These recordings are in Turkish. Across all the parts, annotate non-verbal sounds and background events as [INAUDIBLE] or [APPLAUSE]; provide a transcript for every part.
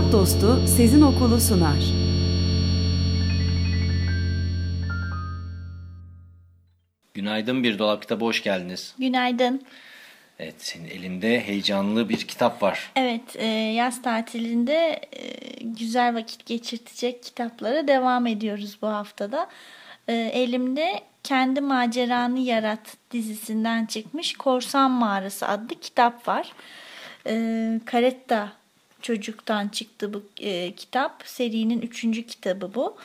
Kitap Dostu Sezin Okulu sunar. Günaydın Bir Dolap Kitabı hoş geldiniz. Günaydın. Evet senin elinde heyecanlı bir kitap var. Evet e, yaz tatilinde e, güzel vakit geçirtecek kitaplara devam ediyoruz bu haftada. E, elimde Kendi Maceranı Yarat dizisinden çıkmış Korsan Mağarası adlı kitap var. Karetta çocuktan çıktı bu kitap. Serinin üçüncü kitabı bu.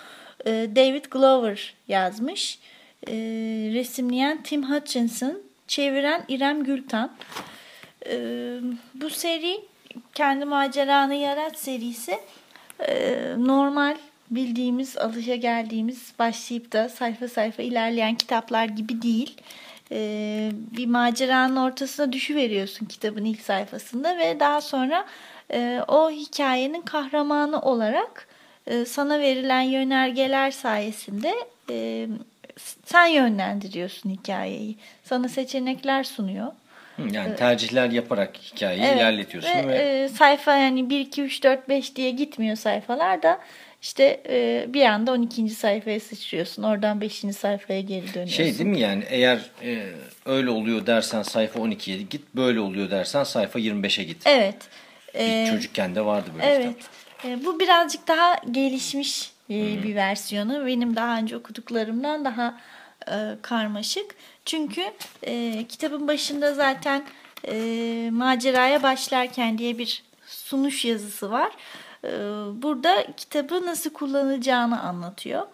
David Glover yazmış. Resimleyen Tim Hutchinson çeviren İrem Gültan. E, bu seri kendi maceranı yarat serisi e, normal bildiğimiz, alışa geldiğimiz başlayıp da sayfa sayfa ilerleyen kitaplar gibi değil. E, bir maceranın ortasına düşüveriyorsun kitabın ilk sayfasında ve daha sonra e, o hikayenin kahramanı olarak e, sana verilen yönergeler sayesinde e, sen yönlendiriyorsun hikayeyi. Sana seçenekler sunuyor. Yani tercihler yaparak hikayeyi evet, ilerletiyorsun. Ve, ve... E, sayfa yani 1, 2, 3, 4, 5 diye gitmiyor sayfalar da işte e, bir anda 12. sayfaya sıçrıyorsun. Oradan 5. sayfaya geri dönüyorsun. Şey değil mi yani eğer e, öyle oluyor dersen sayfa 12'ye git. Böyle oluyor dersen sayfa 25'e git. Evet. Bir ee, çocukken de vardı böyle evet. kitap. E, bu birazcık daha gelişmiş e, bir versiyonu. Benim daha önce okuduklarımdan daha e, karmaşık. Çünkü e, kitabın başında zaten e, maceraya başlarken diye bir sunuş yazısı var. E, burada kitabı nasıl kullanacağını anlatıyor.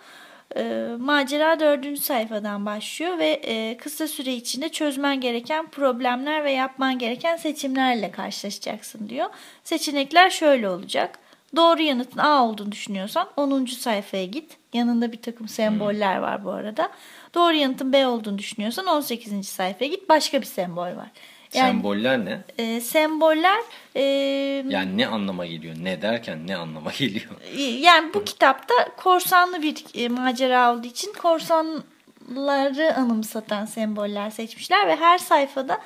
E, macera dördüncü sayfadan başlıyor ve e, kısa süre içinde çözmen gereken problemler ve yapman gereken seçimlerle karşılaşacaksın diyor. Seçenekler şöyle olacak. Doğru yanıtın A olduğunu düşünüyorsan 10. sayfaya git. Yanında bir takım semboller var bu arada. Doğru yanıtın B olduğunu düşünüyorsan 18. sayfaya git. Başka bir sembol var. Yani, semboller ne? E, semboller... E, yani ne anlama geliyor? Ne derken ne anlama [LAUGHS] geliyor? E, yani bu kitapta korsanlı bir e, macera olduğu için korsanları anımsatan semboller seçmişler ve her sayfada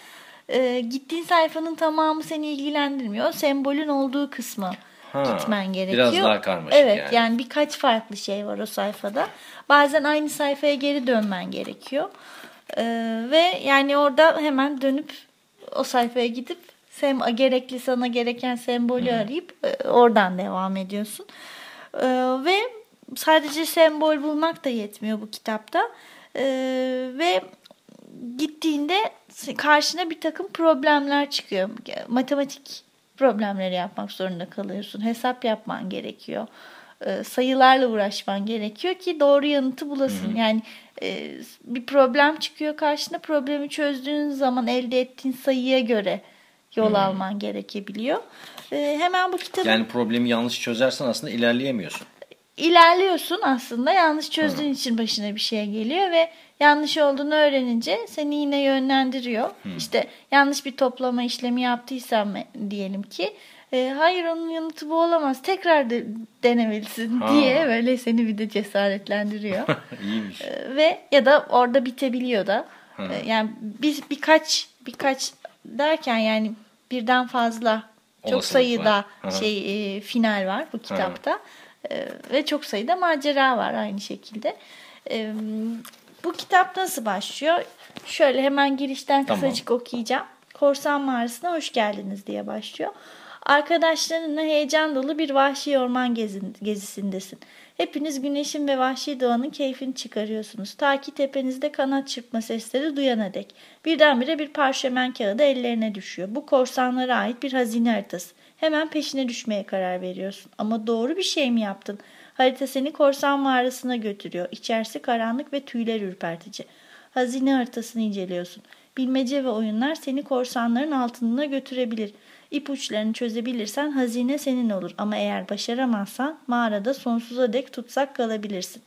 e, gittiğin sayfanın tamamı seni ilgilendirmiyor. sembolün olduğu kısmı ha, gitmen gerekiyor. Biraz daha karmaşık evet, yani. yani birkaç farklı şey var o sayfada. Bazen aynı sayfaya geri dönmen gerekiyor. Ee, ve yani orada hemen dönüp o sayfaya gidip sem gerekli sana gereken sembolü hmm. arayıp e, oradan devam ediyorsun. Ee, ve sadece sembol bulmak da yetmiyor bu kitapta. Ee, ve gittiğinde karşına bir takım problemler çıkıyor. Matematik problemleri yapmak zorunda kalıyorsun. Hesap yapman gerekiyor. E, sayılarla uğraşman gerekiyor ki doğru yanıtı bulasın. Hı-hı. Yani e, bir problem çıkıyor karşına problemi çözdüğün zaman elde ettiğin sayıya göre yol Hı-hı. alman gerekebiliyor. E, hemen bu kitabı... Yani problemi yanlış çözersen aslında ilerleyemiyorsun. İlerliyorsun aslında yanlış çözdüğün Hı-hı. için başına bir şey geliyor ve yanlış olduğunu öğrenince seni yine yönlendiriyor. Hmm. İşte yanlış bir toplama işlemi yaptıysam diyelim ki e, hayır onun yanıtı bu olamaz tekrar de, denemelisin ha. diye böyle seni bir de cesaretlendiriyor. [LAUGHS] İyiymiş. E, ve ya da orada bitebiliyor da. E, yani biz birkaç birkaç derken yani birden fazla çok Olasılık sayıda var. şey e, final var bu kitapta. E, ve çok sayıda macera var aynı şekilde. E, bu kitap nasıl başlıyor? Şöyle hemen girişten tamam. kısacık okuyacağım. Korsan Mağarası'na hoş geldiniz diye başlıyor. Arkadaşlarınla heyecan dolu bir vahşi orman gezisindesin. Hepiniz güneşin ve vahşi doğanın keyfini çıkarıyorsunuz. Ta ki tepenizde kanat çırpma sesleri duyana dek. Birdenbire bir parşömen kağıdı ellerine düşüyor. Bu korsanlara ait bir hazine haritası. Hemen peşine düşmeye karar veriyorsun. Ama doğru bir şey mi yaptın? Harita seni korsan mağarasına götürüyor. İçerisi karanlık ve tüyler ürpertici. Hazine haritasını inceliyorsun. Bilmece ve oyunlar seni korsanların altına götürebilir. İpuçlarını çözebilirsen hazine senin olur ama eğer başaramazsan mağarada sonsuza dek tutsak kalabilirsin.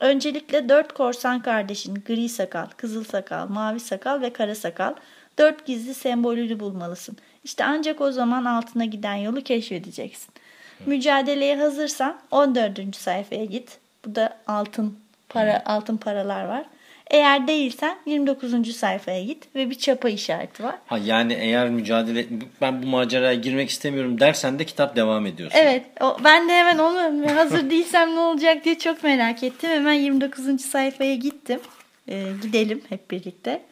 Öncelikle dört korsan kardeşin gri sakal, kızıl sakal, mavi sakal ve kara sakal dört gizli sembolünü bulmalısın. İşte ancak o zaman altına giden yolu keşfedeceksin. Mücadeleye hazırsan 14. sayfaya git. Burada altın para altın paralar var. Eğer değilsen 29. sayfaya git ve bir çapa işareti var. Ha yani eğer mücadele ben bu maceraya girmek istemiyorum dersen de kitap devam ediyorsun. Evet. O, ben de hemen onu hazır değilsem ne olacak diye çok merak ettim. Hemen 29. sayfaya gittim. Ee, gidelim hep birlikte.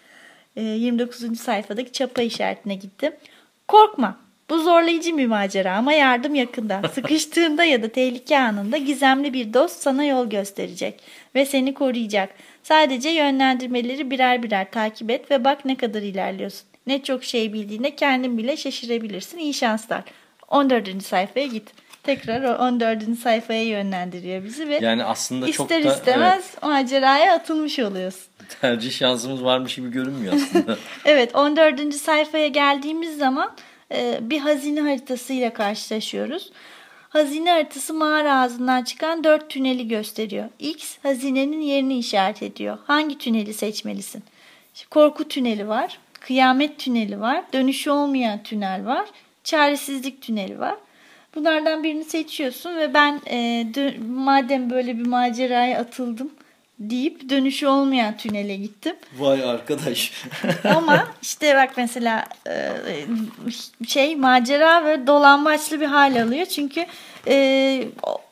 Ee, 29. sayfadaki çapa işaretine gittim. Korkma. Bu zorlayıcı bir macera ama yardım yakında. [LAUGHS] Sıkıştığında ya da tehlike anında gizemli bir dost sana yol gösterecek ve seni koruyacak. Sadece yönlendirmeleri birer birer takip et ve bak ne kadar ilerliyorsun. Ne çok şey bildiğinde kendin bile şaşırabilirsin. İyi şanslar. 14. sayfaya git. Tekrar o 14. sayfaya yönlendiriyor bizi ve Yani aslında çok da ister istemez maceraya atılmış oluyorsun. evet, tercih şansımız varmış gibi görünmüyor aslında. [LAUGHS] Evet 14. sayfaya geldiğimiz zaman e, bir hazine haritasıyla karşılaşıyoruz. Hazine haritası mağara ağzından çıkan dört tüneli gösteriyor. X hazinenin yerini işaret ediyor. Hangi tüneli seçmelisin? Korku tüneli var, kıyamet tüneli var, dönüşü olmayan tünel var, çaresizlik tüneli var. Bunlardan birini seçiyorsun ve ben e, madem böyle bir maceraya atıldım deyip dönüşü olmayan tünele gittim. Vay arkadaş. [LAUGHS] Ama işte bak mesela e, şey macera ve dolambaçlı bir hal alıyor. Çünkü e,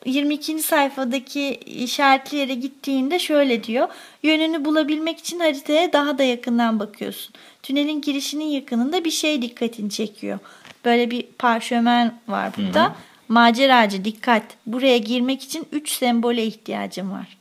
22. sayfadaki işaretli yere gittiğinde şöyle diyor. Yönünü bulabilmek için haritaya daha da yakından bakıyorsun. Tünelin girişinin yakınında bir şey dikkatini çekiyor. Böyle bir parşömen var burada. Maceracı dikkat. Buraya girmek için 3 sembole ihtiyacım var.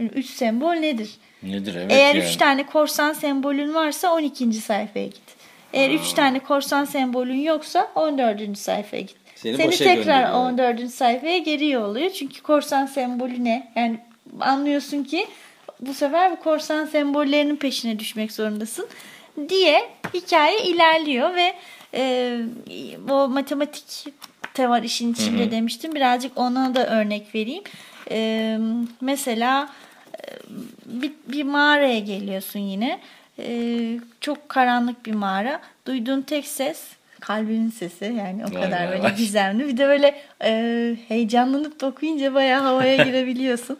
3 sembol nedir? Nedir evet Eğer yani. 3 tane korsan sembolün varsa 12. sayfaya git. Eğer 3 tane korsan sembolün yoksa 14. sayfaya git. Seni Seni tekrar gönderiyor. 14. sayfaya geri yolluyor. Çünkü korsan sembolü ne? Yani anlıyorsun ki bu sefer bu korsan sembollerinin peşine düşmek zorundasın diye hikaye ilerliyor ve e, o matematik de var işin içinde demiştim. Birazcık ona da örnek vereyim. E, mesela e, bir, bir mağaraya geliyorsun yine. E, çok karanlık bir mağara. Duyduğun tek ses kalbinin sesi yani o Vay kadar vay böyle vay. gizemli. Bir de böyle e, heyecanlanıp da okuyunca bayağı havaya [LAUGHS] girebiliyorsun.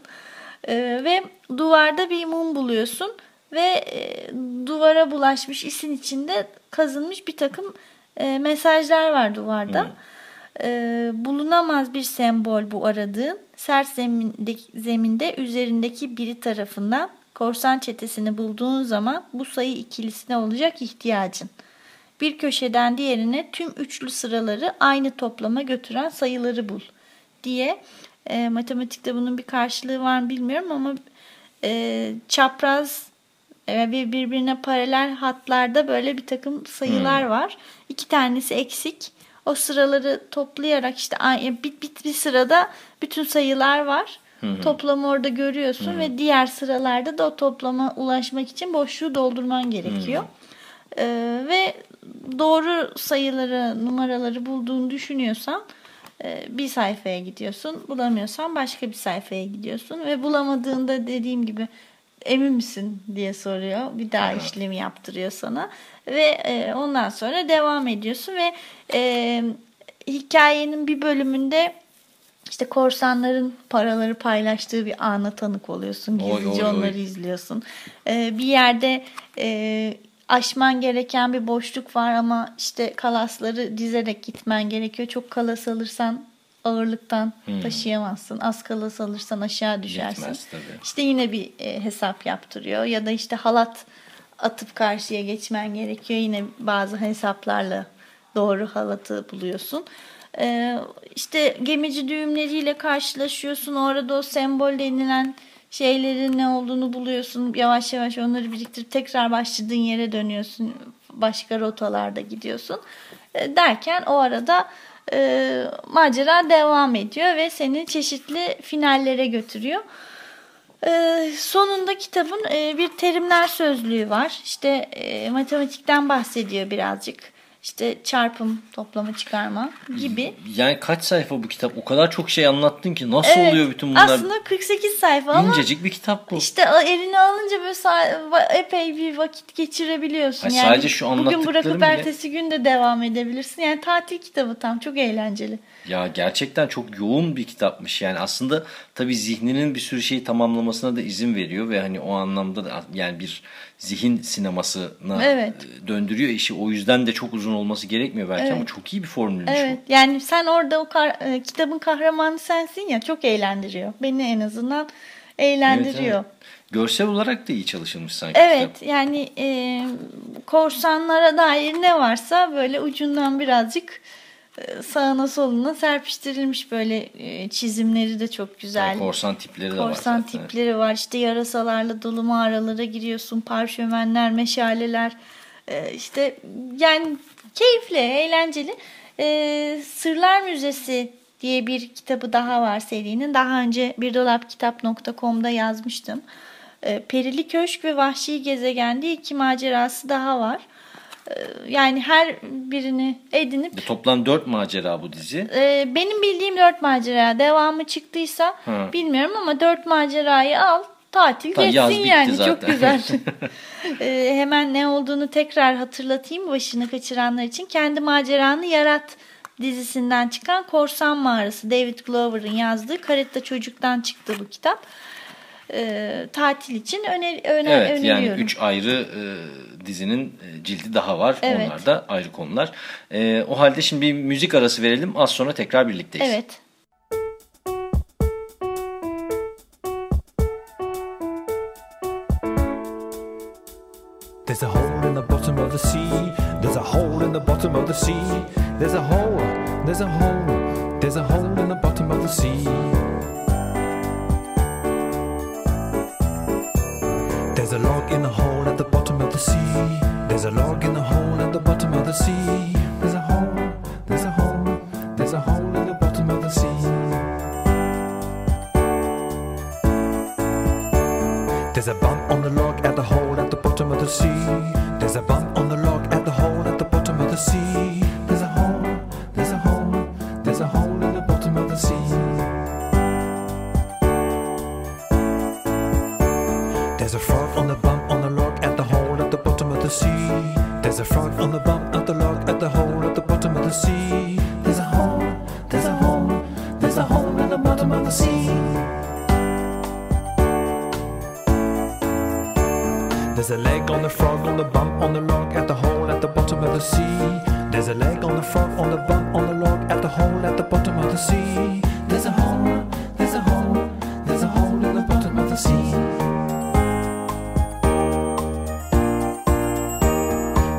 E, ve duvarda bir mum buluyorsun ve e, duvara bulaşmış isin içinde kazınmış bir takım e, mesajlar var duvarda. E, bulunamaz bir sembol bu aradığın. Sert zeminde, zeminde üzerindeki biri tarafından korsan çetesini bulduğun zaman bu sayı ikilisine olacak ihtiyacın. Bir köşeden diğerine tüm üçlü sıraları aynı toplama götüren sayıları bul diye e, matematikte bunun bir karşılığı var mı bilmiyorum ama e, çapraz ve bir birbirine paralel hatlarda böyle bir takım sayılar var. İki tanesi eksik. O sıraları toplayarak işte bir, bir, bir sırada bütün sayılar var. Toplamı orada görüyorsun ve diğer sıralarda da o toplama ulaşmak için boşluğu doldurman gerekiyor. Ee, ve doğru sayıları, numaraları bulduğunu düşünüyorsan e, bir sayfaya gidiyorsun. Bulamıyorsan başka bir sayfaya gidiyorsun. Ve bulamadığında dediğim gibi emin misin diye soruyor. Bir daha işlemi yaptırıyor sana. Ve e, ondan sonra devam ediyorsun ve e, hikayenin bir bölümünde işte korsanların paraları paylaştığı bir ana tanık oluyorsun. Gizlice oy, oy. onları izliyorsun. Ee, bir yerde e, aşman gereken bir boşluk var ama işte kalasları dizerek gitmen gerekiyor. Çok kalas alırsan ağırlıktan taşıyamazsın. Az kalas alırsan aşağı düşersin. Yetmez tabii. İşte yine bir e, hesap yaptırıyor ya da işte halat atıp karşıya geçmen gerekiyor. Yine bazı hesaplarla doğru halatı buluyorsun. Ee, işte gemici düğümleriyle karşılaşıyorsun. Orada o sembol denilen şeylerin ne olduğunu buluyorsun. Yavaş yavaş onları biriktirip tekrar başladığın yere dönüyorsun. Başka rotalarda gidiyorsun. Ee, derken o arada e, macera devam ediyor ve seni çeşitli finallere götürüyor. Ee, sonunda kitabın e, bir terimler sözlüğü var. İşte e, matematikten bahsediyor birazcık. işte çarpım, toplama, çıkarma gibi. Yani kaç sayfa bu kitap? O kadar çok şey anlattın ki nasıl Evet, oluyor bütün bunlar? Aslında 48 sayfa ama İncecik bir kitap bu. işte o eline alınca böyle epey bir vakit geçirebiliyorsun. Ay, yani sadece şu bugün bırakıp bile- ertesi gün de devam edebilirsin. Yani tatil kitabı tam çok eğlenceli. Ya gerçekten çok yoğun bir kitapmış yani aslında tabii zihninin bir sürü şeyi tamamlamasına da izin veriyor ve hani o anlamda da yani bir zihin sinemasına Evet. e, döndürüyor işi o yüzden de çok uzun olması gerekmiyor belki ama Evet. çok iyi bir formülmüş Evet yani sen orada o kar- e, kitabın kahramanı sensin ya çok eğlendiriyor. Beni en azından bu. eğlendiriyor. Evet, evet. Görsel olarak da iyi çalışılmış sanki Evet kitap. yani e, korsanlara dair ne varsa böyle ucundan birazcık sağına soluna serpiştirilmiş böyle e, çizimleri de çok güzel. Yani korsan tipleri de var. Korsan zaten, evet. tipleri var işte yarasalarla dolu mağaralara giriyorsun parşömenler meşaleler e, işte yani keyifli eğlenceli E, Sırlar Müzesi diye bir kitabı daha var serinin daha önce birdolapkitap.com'da yazmıştım E, Perili Köşk ve Vahşi Gezegen diye iki macerası daha var E, yani her birini edinip E, Toplam dört macera bu dizi. ee, benim bildiğim dört macera devamı çıktıysa Hı. bilmiyorum ama dört macerayı al tatil Ta- geçsin yani zaten. çok güzel. [LAUGHS] [LAUGHS] Ee, hemen ne olduğunu tekrar hatırlatayım başını kaçıranlar için. Kendi maceranı yarat dizisinden çıkan Korsan Mağarası David Glover'ın yazdığı Karetta Çocuk'tan çıktı bu kitap. Ee, tatil için öner, öner, Evet öneriyorum. yani üç ayrı e, dizinin e, cildi daha var. Evet. Onlar da ayrı konular. E, o halde şimdi bir müzik arası verelim. Az sonra tekrar birlikteyiz. Evet. There's a hole in the bottom of the sea. There's a hole in the bottom of the sea. There's a hole. There's a hole. There's a hole in the bottom of the sea. There's a log in the hole at the bottom the sea. There's a log in the hole at the bottom of the sea. There's a hole. There's a hole. There's a hole in the bottom of the sea. There's a bump on the log at the hole at the bottom of the sea. There's a bump on the log at the hole at the bottom of the sea. There's a hole, there's a hole, there's a hole in the bottom of the sea. There's a frog on the bump on of. There's a frog on the bump at the log at the hole at the bottom of the sea. There's a hole, there's a hole, there's a hole in the bottom of the sea. There's a leg on the frog on the bump on the log at the hole at the bottom of the sea. There's a leg on the frog on the bump on the log at the hole at the bottom of the sea. There's a hole,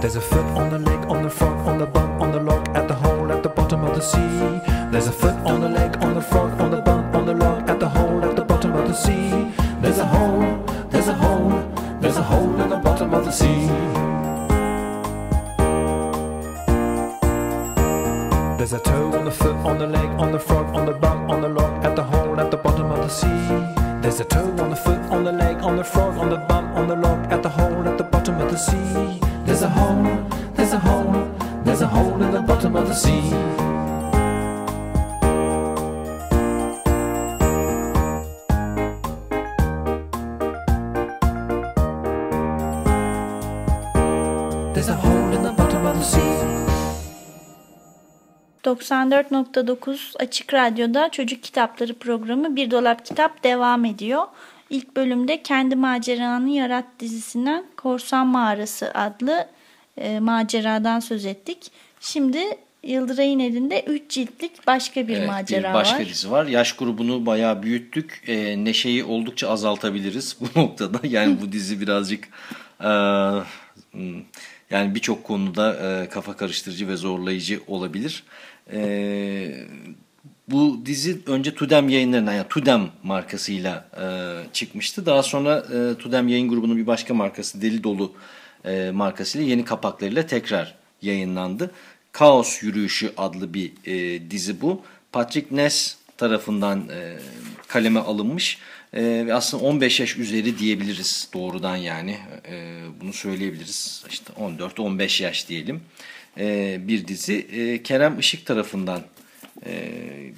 There's a foot on the leg on the frog on the bump on the log at the hole at the bottom of the sea. There's a foot on the leg on the frog on the bump on the log at the hole at the bottom of the sea. There's a hole, there's a hole, there's a hole in the bottom of the sea. There's a toe on the foot, on the leg, on the frog, on the bump, on the log, at the hole at the bottom of the sea. There's a toe on the foot, on the leg, on the frog, on the bump, on the log, at the hole at the bottom of the sea. There's a hole, there's a hole, there's a hole in the bottom of the sea. There's a hole in the bottom of the sea. 94.9 Açık Radyo'da Çocuk Kitapları programı Bir Dolap Kitap devam ediyor. İlk bölümde Kendi Maceranı Yarat dizisinden Korsan Mağarası adlı e, maceradan söz ettik. Şimdi Yıldıray'ın elinde 3 ciltlik başka bir Evet, macera bir başka var. dizi var. Yaş grubunu bayağı büyüttük. E, neşeyi oldukça azaltabiliriz [LAUGHS] bu noktada. Yani bu dizi birazcık e, yani birçok konuda e, kafa karıştırıcı ve zorlayıcı olabilir. E, bu dizi önce Tudem yayınlarından yani Tudem markasıyla e, çıkmıştı. Daha sonra e, Tudem yayın grubunun bir başka markası Deli Dolu e, markasıyla yeni kapaklarıyla tekrar yayınlandı. Kaos Yürüyüşü adlı bir e, dizi bu. Patrick Ness tarafından e, kaleme alınmış e, aslında 15 yaş üzeri diyebiliriz doğrudan yani e, bunu söyleyebiliriz işte 14-15 yaş diyelim. e, bir dizi. E, Kerem Işık tarafından e,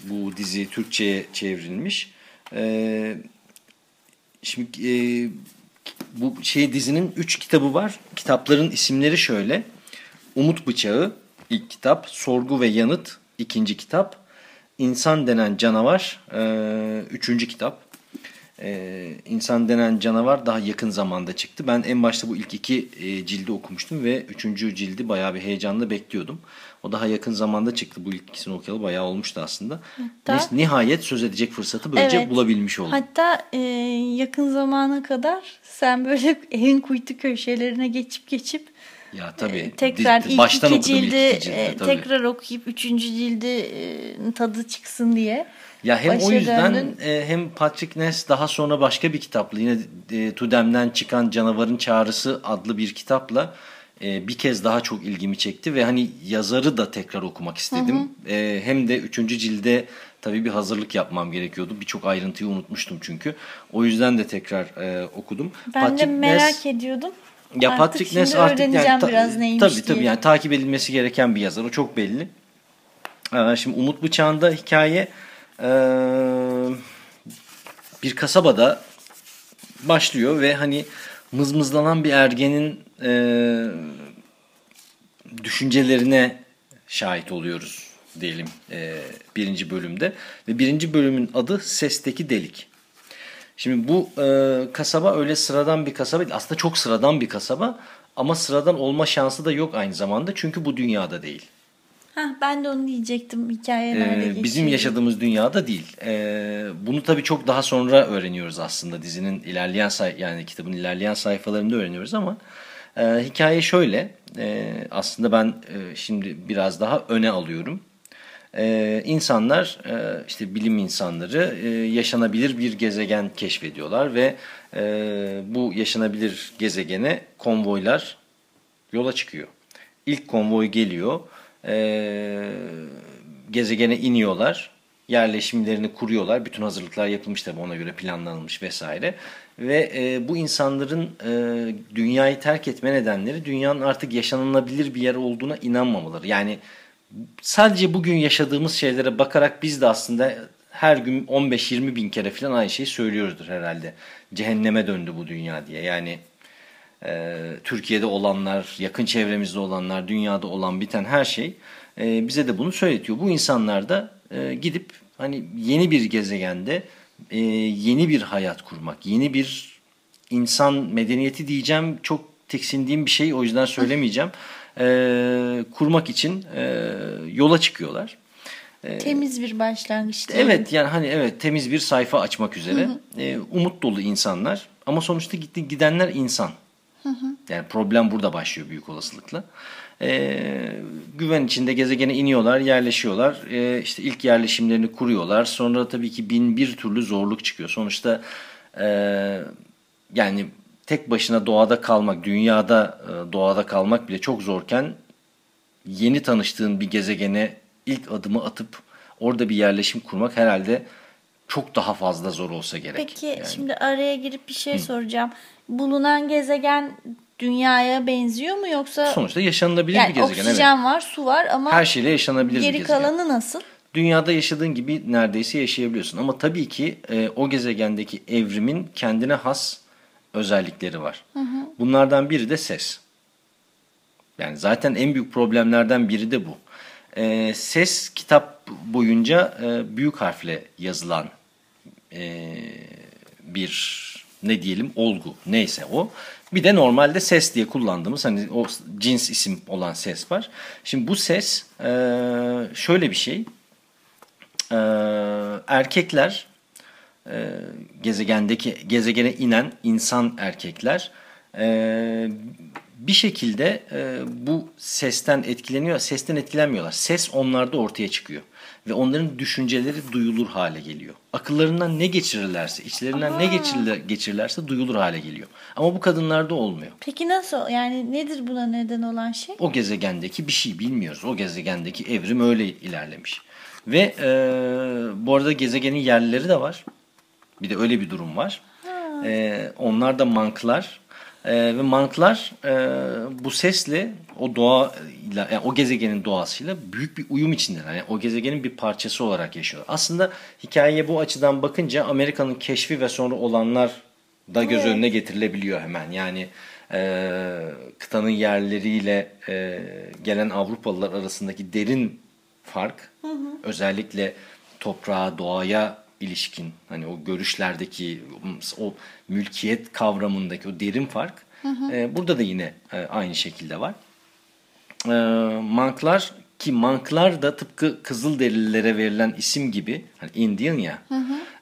bu dizi Türkçe'ye çevrilmiş. E, şimdi e, bu şey dizinin 3 kitabı var. Kitapların isimleri şöyle. Umut Bıçağı ilk kitap, Sorgu ve Yanıt ikinci kitap, İnsan denen canavar e, üçüncü kitap. Ee, İnsan denen canavar daha yakın zamanda çıktı. Ben en başta bu ilk iki e, cildi okumuştum ve üçüncü cildi bayağı bir heyecanla bekliyordum. O daha yakın zamanda çıktı. Bu ilk ikisini okuyalı bayağı olmuştu aslında. Hatta- nihayet söz edecek fırsatı böylece Evet. bulabilmiş oldum. Hatta e, yakın zamana kadar sen böyle [LAUGHS] evin kuytu köşelerine geçip geçip ya tabii. e, tekrar ilk baştan iki okudum ilk cildi iki cildi, e, tekrar okuyup üçüncü cildi e, tadı çıksın diye. Ya hem o Başa yüzden e, hem Patrick Ness daha sonra başka bir kitapla yine e, Tudem'den çıkan Canavarın Çağrısı adlı bir kitapla e, bir kez daha çok ilgimi çekti ve hani yazarı da tekrar okumak istedim. E, hem de üçüncü cilde tabii bir hazırlık yapmam gerekiyordu. Birçok ayrıntıyı unutmuştum çünkü. O yüzden de tekrar e, okudum. Ben de Patrick merak Ness- ediyordum. ya Artık Patrick Ness artık yani, ta- biraz neymiş tabii, diye. Tabii yani takip edilmesi gereken bir yazar. O çok belli. Ee, Şimdi Umut Bıçağı'nda hikaye e, bir kasabada başlıyor ve hani mızmızlanan bir ergenin e, düşüncelerine şahit oluyoruz diyelim e, birinci bölümde. Ve birinci bölümün adı Sesteki Delik. Şimdi bu e, kasaba öyle sıradan bir kasaba değil. Aslında çok sıradan bir kasaba ama sıradan olma şansı da yok aynı zamanda. Çünkü bu dünyada değil. Hah, ben de onu diyecektim hikaye Ee, nerede geçiyor. bizim yaşadığımız dünyada değil. Ee, bunu tabii çok daha sonra öğreniyoruz aslında dizinin ilerleyen say yani kitabın ilerleyen sayfalarında öğreniyoruz ama e, hikaye şöyle. E, aslında ben e, şimdi biraz daha öne alıyorum. E, insanlar e, işte bilim insanları e, yaşanabilir bir gezegen keşfediyorlar ve e, bu yaşanabilir gezegene konvoylar yola çıkıyor. İlk konvoy geliyor. Ee, gezegene iniyorlar. Yerleşimlerini kuruyorlar. Bütün hazırlıklar yapılmış tabii ona göre planlanılmış vesaire. Ve e, bu insanların e, dünyayı terk etme nedenleri dünyanın artık yaşanılabilir bir yer olduğuna inanmamaları. Yani sadece bugün yaşadığımız şeylere bakarak biz de aslında her gün 15-20 bin kere falan aynı şeyi söylüyoruzdur herhalde. Cehenneme döndü bu dünya diye. Yani e, Türkiye'de olanlar, yakın çevremizde olanlar, dünyada olan biten her şey e, bize de bunu söyletiyor. Bu insanlar da e, gidip hani yeni bir gezegende e, yeni bir hayat kurmak, yeni bir insan medeniyeti diyeceğim çok tiksindiğim bir şey o yüzden söylemeyeceğim. E, kurmak için e, yola çıkıyorlar. Temiz bir başlangıç. diyelim. Evet yani hani evet temiz bir sayfa açmak üzere e, umut dolu insanlar ama sonuçta gitti gidenler insan. Yani problem burada başlıyor büyük olasılıkla. E, güven içinde gezegene iniyorlar, yerleşiyorlar. E, işte ilk yerleşimlerini kuruyorlar. Sonra tabii ki bin bir türlü zorluk çıkıyor. Sonuçta e, yani tek başına doğada kalmak, dünyada e, doğada kalmak bile çok zorken yeni tanıştığın bir gezegene ilk adımı atıp orada bir yerleşim kurmak herhalde çok daha fazla zor olsa gerek. Peki Yani şimdi araya girip bir şey soracağım. Bulunan gezegen dünyaya benziyor mu yoksa sonuçta yaşanılabilir yani bir gezegen. oksijen evet. var, su var ama Her şeyle yaşanabilir bir geri gezegen. kalanı nasıl? Dünyada yaşadığın gibi neredeyse yaşayabiliyorsun. Ama tabii ki e, o gezegendeki evrimin kendine has özellikleri var. Bunlardan biri de ses. Yani zaten en büyük problemlerden biri de bu. E, ses kitap boyunca e, büyük harfle yazılan e, bir ne diyelim olgu neyse o. Bir de normalde ses diye kullandığımız hani o cins isim olan ses var. Şimdi bu ses e, şöyle bir şey. E, erkekler e, gezegendeki gezegene inen insan erkekler bir şekilde e, bu sesten etkileniyor. Sesten etkilenmiyorlar. Ses onlarda ortaya çıkıyor. Ve onların düşünceleri duyulur hale geliyor. Akıllarından ne geçirirlerse, içlerinden ne geçirirler, geçirirlerse duyulur hale geliyor. Ama bu kadınlarda olmuyor. Peki nasıl? Yani nedir buna neden olan şey? O gezegendeki bir şey bilmiyoruz. O gezegendeki evrim öyle ilerlemiş. Ve e, bu arada gezegenin yerlileri de var. Bir de öyle bir durum var. E, onlar da manklar. E, ve monklar e, bu sesle o doğa yani o gezegenin doğasıyla büyük bir uyum içindeler. Yani o gezegenin bir parçası olarak yaşıyorlar. Aslında hikayeye bu açıdan bakınca Amerika'nın keşfi ve sonra olanlar da göz Evet. önüne getirilebiliyor hemen. Yani e, kıtanın yerleriyle e, gelen Avrupalılar arasındaki derin fark özellikle toprağa, doğaya ilişkin hani o görüşlerdeki o mülkiyet kavramındaki o derin fark e, burada da yine e, aynı şekilde var. E, manklar ki manklar da tıpkı Kızılderililere verilen isim gibi hani Indian ya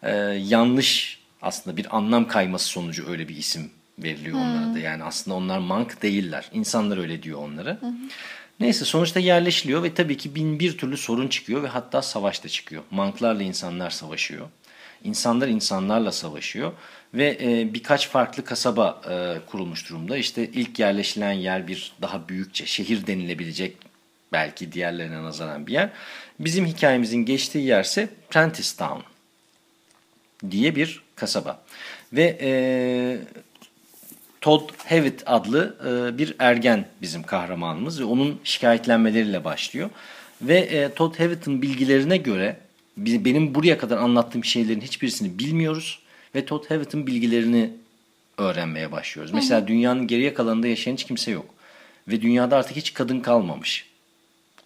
e, yanlış aslında bir anlam kayması sonucu öyle bir isim veriliyor onlara da. Yani aslında onlar mank değiller. İnsanlar öyle diyor onlara. Neyse sonuçta yerleşiliyor ve tabii ki bin bir türlü sorun çıkıyor ve hatta savaş da çıkıyor. Manklarla insanlar savaşıyor. İnsanlar insanlarla savaşıyor ve e, birkaç farklı kasaba e, kurulmuş durumda. İşte ilk yerleşilen yer bir daha büyükçe şehir denilebilecek belki diğerlerine nazaran bir yer. Bizim hikayemizin geçtiği yerse Prentice Town diye bir kasaba. Ve e, Todd Hewitt adlı e, bir ergen bizim kahramanımız ve onun şikayetlenmeleriyle başlıyor. Ve e, Todd Hewitt'in bilgilerine göre benim buraya kadar anlattığım şeylerin hiçbirisini bilmiyoruz ve Todd Hewitt'in bilgilerini öğrenmeye başlıyoruz. Mesela dünyanın geriye kalanında yaşayan hiç kimse yok. Ve dünyada artık hiç kadın kalmamış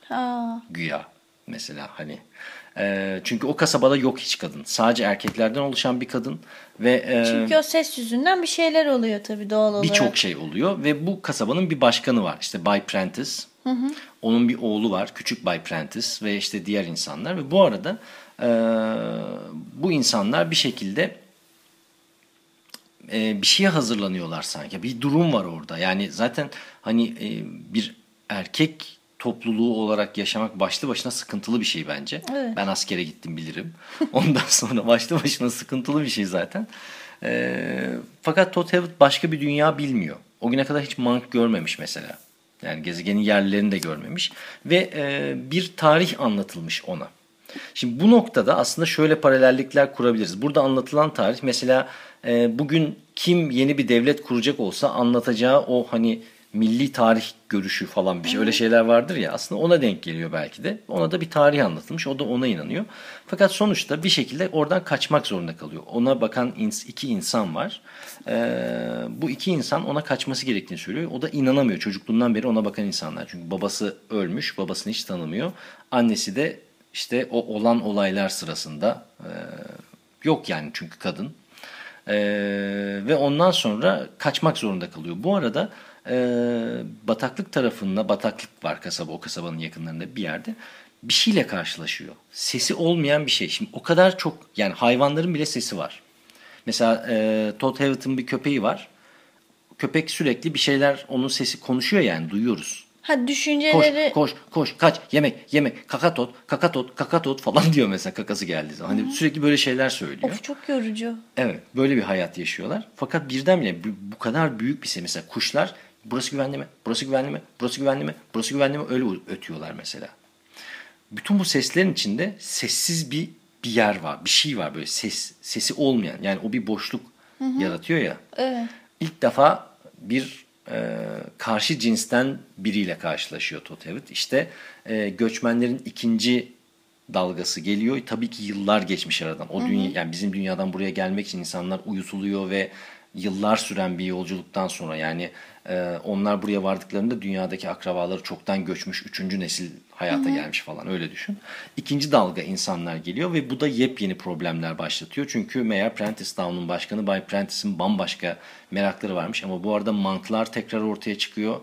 Ha. güya mesela hani. E, çünkü o kasabada yok hiç kadın. Sadece erkeklerden oluşan bir kadın ve e, Çünkü o ses yüzünden bir şeyler oluyor tabii doğal olarak. birçok şey oluyor ve bu kasabanın bir başkanı var. İşte Bay Prentice. Onun bir oğlu var. Küçük Bay Prentice ve işte diğer insanlar ve bu arada e, bu insanlar bir şekilde e, bir şeye hazırlanıyorlar sanki. Bir durum var orada. Yani zaten hani e, bir erkek topluluğu olarak yaşamak başlı başına sıkıntılı bir şey bence. Evet. Ben askere gittim bilirim. [LAUGHS] Ondan sonra başlı başına sıkıntılı bir şey zaten. E, fakat Todd Hewitt başka bir dünya bilmiyor. O güne kadar hiç mank görmemiş mesela. Yani gezegenin yerlerini de görmemiş. Ve e, bir tarih anlatılmış ona. Şimdi bu noktada aslında şöyle paralellikler kurabiliriz. Burada anlatılan tarih mesela e, bugün kim yeni bir devlet kuracak olsa anlatacağı o hani milli tarih görüşü falan bir şey öyle şeyler vardır ya aslında ona denk geliyor belki de. Ona da bir tarih anlatılmış o da ona inanıyor. Fakat sonuçta bir şekilde oradan kaçmak zorunda kalıyor. Ona bakan iki insan var. Ee, bu iki insan ona kaçması gerektiğini söylüyor. O da inanamıyor çocukluğundan beri ona bakan insanlar. Çünkü babası ölmüş babasını hiç tanımıyor. Annesi de işte o olan olaylar sırasında e, yok yani çünkü kadın. E, ve ondan sonra kaçmak zorunda kalıyor. Bu arada e, bataklık tarafında bataklık var kasaba o kasabanın yakınlarında bir yerde bir şeyle karşılaşıyor. Sesi olmayan bir şey. Şimdi o kadar çok yani hayvanların bile sesi var. Mesela e, Todd Hewitt'in bir köpeği var. Köpek sürekli bir şeyler onun sesi konuşuyor yani duyuyoruz. Ha Koş, düşünceleri koş, koş, kaç, yemek, yemek, kakatot, kakatot, kakatot falan diyor mesela kakası geldiği zaman. Hani sürekli böyle şeyler söylüyor. of çok yorucu. Evet, böyle bir hayat yaşıyorlar. Fakat birdenbire bu kadar büyük bir şey. Mesela kuşlar burası güvenli mi, burası güvenli mi, burası güvenli mi, burası güvenli mi öyle ötüyorlar mesela. Bütün bu seslerin içinde sessiz bir bir yer var, bir şey var böyle ses sesi olmayan. Yani o bir boşluk yaratıyor ya. Evet. İlk defa bir e, karşı cinsten biriyle karşılaşıyor Todd Hewitt. İşte e, göçmenlerin ikinci dalgası geliyor. Tabii ki yıllar geçmiş aradan. O dünya yani bizim dünyadan buraya gelmek için insanlar uyutuluyor ve yıllar süren bir yolculuktan sonra yani e, onlar buraya vardıklarında dünyadaki akrabaları çoktan göçmüş üçüncü nesil hayata gelmiş falan öyle düşün. İkinci dalga insanlar geliyor ve bu da yepyeni problemler başlatıyor. Çünkü meğer Prentice Town'un başkanı Bay Prentice'in bambaşka merakları varmış ama bu arada monklar tekrar ortaya çıkıyor.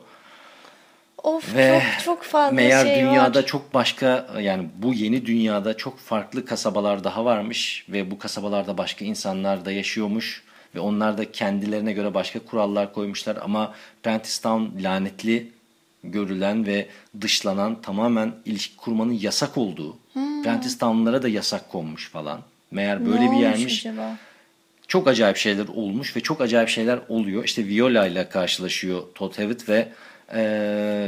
Of Ve çok çok fazla meğer şey dünyada var. çok başka yani bu yeni dünyada çok farklı kasabalar daha varmış ve bu kasabalarda başka insanlar da yaşıyormuş ve onlar da kendilerine göre başka kurallar koymuşlar ama Prentice Town lanetli görülen ve dışlanan tamamen ilişki kurmanın yasak olduğu Prentice Town'lara da yasak konmuş falan. Meğer böyle Hmm. ne bir yermiş. acaba? Çok acayip şeyler olmuş ve çok acayip şeyler oluyor. İşte Viola ile karşılaşıyor Todd Hewitt ve e,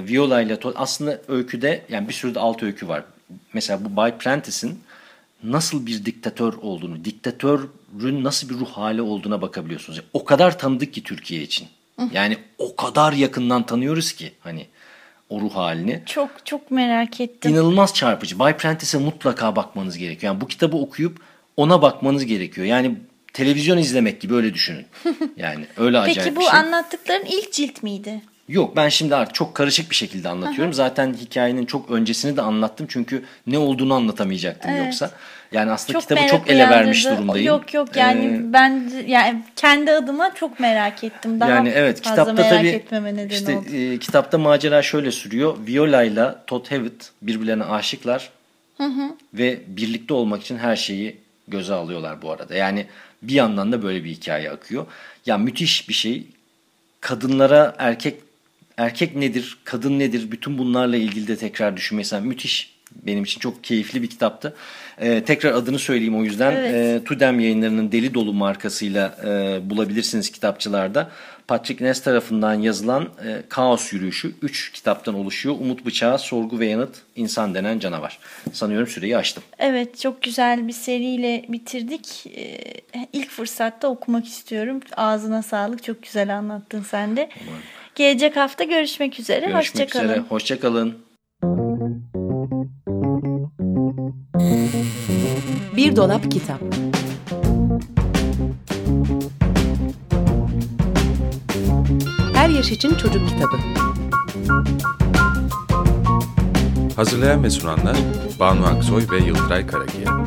Viola ile Todd aslında öyküde yani bir sürü de alt öykü var. Mesela bu Bay Prentice'in nasıl bir diktatör olduğunu, diktatörün nasıl bir ruh hali olduğuna bakabiliyorsunuz. Yani o kadar tanıdık ki Türkiye için. Yani o kadar yakından tanıyoruz ki hani o ruh halini. Çok çok merak ettim. İnanılmaz çarpıcı. Bay Prentice'e mutlaka bakmanız gerekiyor. Yani bu kitabı okuyup ona bakmanız gerekiyor. Yani televizyon izlemek gibi öyle düşünün. [LAUGHS] Yani öyle acayip Peki bu şey. anlattıkların ilk cilt miydi? Yok ben şimdi artık çok karışık bir şekilde anlatıyorum. Zaten hikayenin çok öncesini de anlattım. Çünkü ne olduğunu anlatamayacaktım Evet. yoksa. Yani aslında Çok kitabı çok ele vermiş durumdayım. Yok yok yani Ee, ben yani kendi adıma çok merak ettim. Daha yani evet fazla kitapta merak tabii etmeme neden işte oldu. e, kitapta macera şöyle sürüyor. Viola ile Todd Hewitt birbirlerine aşıklar ve birlikte olmak için her şeyi göze alıyorlar bu arada. Yani bir yandan da böyle bir hikaye akıyor. Ya müthiş bir şey. Kadınlara erkek erkek nedir, kadın nedir bütün bunlarla ilgili de tekrar düşünmesi müthiş. Benim için çok keyifli bir kitaptı. Ee, tekrar adını söyleyeyim o yüzden. Evet. Ee, Tudem yayınlarının Deli Dolu markasıyla e, bulabilirsiniz kitapçılarda. Patrick Ness tarafından yazılan e, Kaos Yürüyüşü 3 kitaptan oluşuyor. Umut Bıçağı, Sorgu ve Yanıt, İnsan Denen Canavar. Sanıyorum süreyi açtım. Evet çok güzel bir seriyle bitirdik. Ee, ilk fırsatta okumak istiyorum. Ağzına sağlık. Çok güzel anlattın sen de. Gelecek hafta görüşmek üzere. Görüşmek Hoşçakalın. üzere. Hoşçakalın. Bir dolap kitap. Her yaş için çocuk kitabı. Hazırlayan ve sunanlar Banu Aksoy ve Yıldıray Karakiya.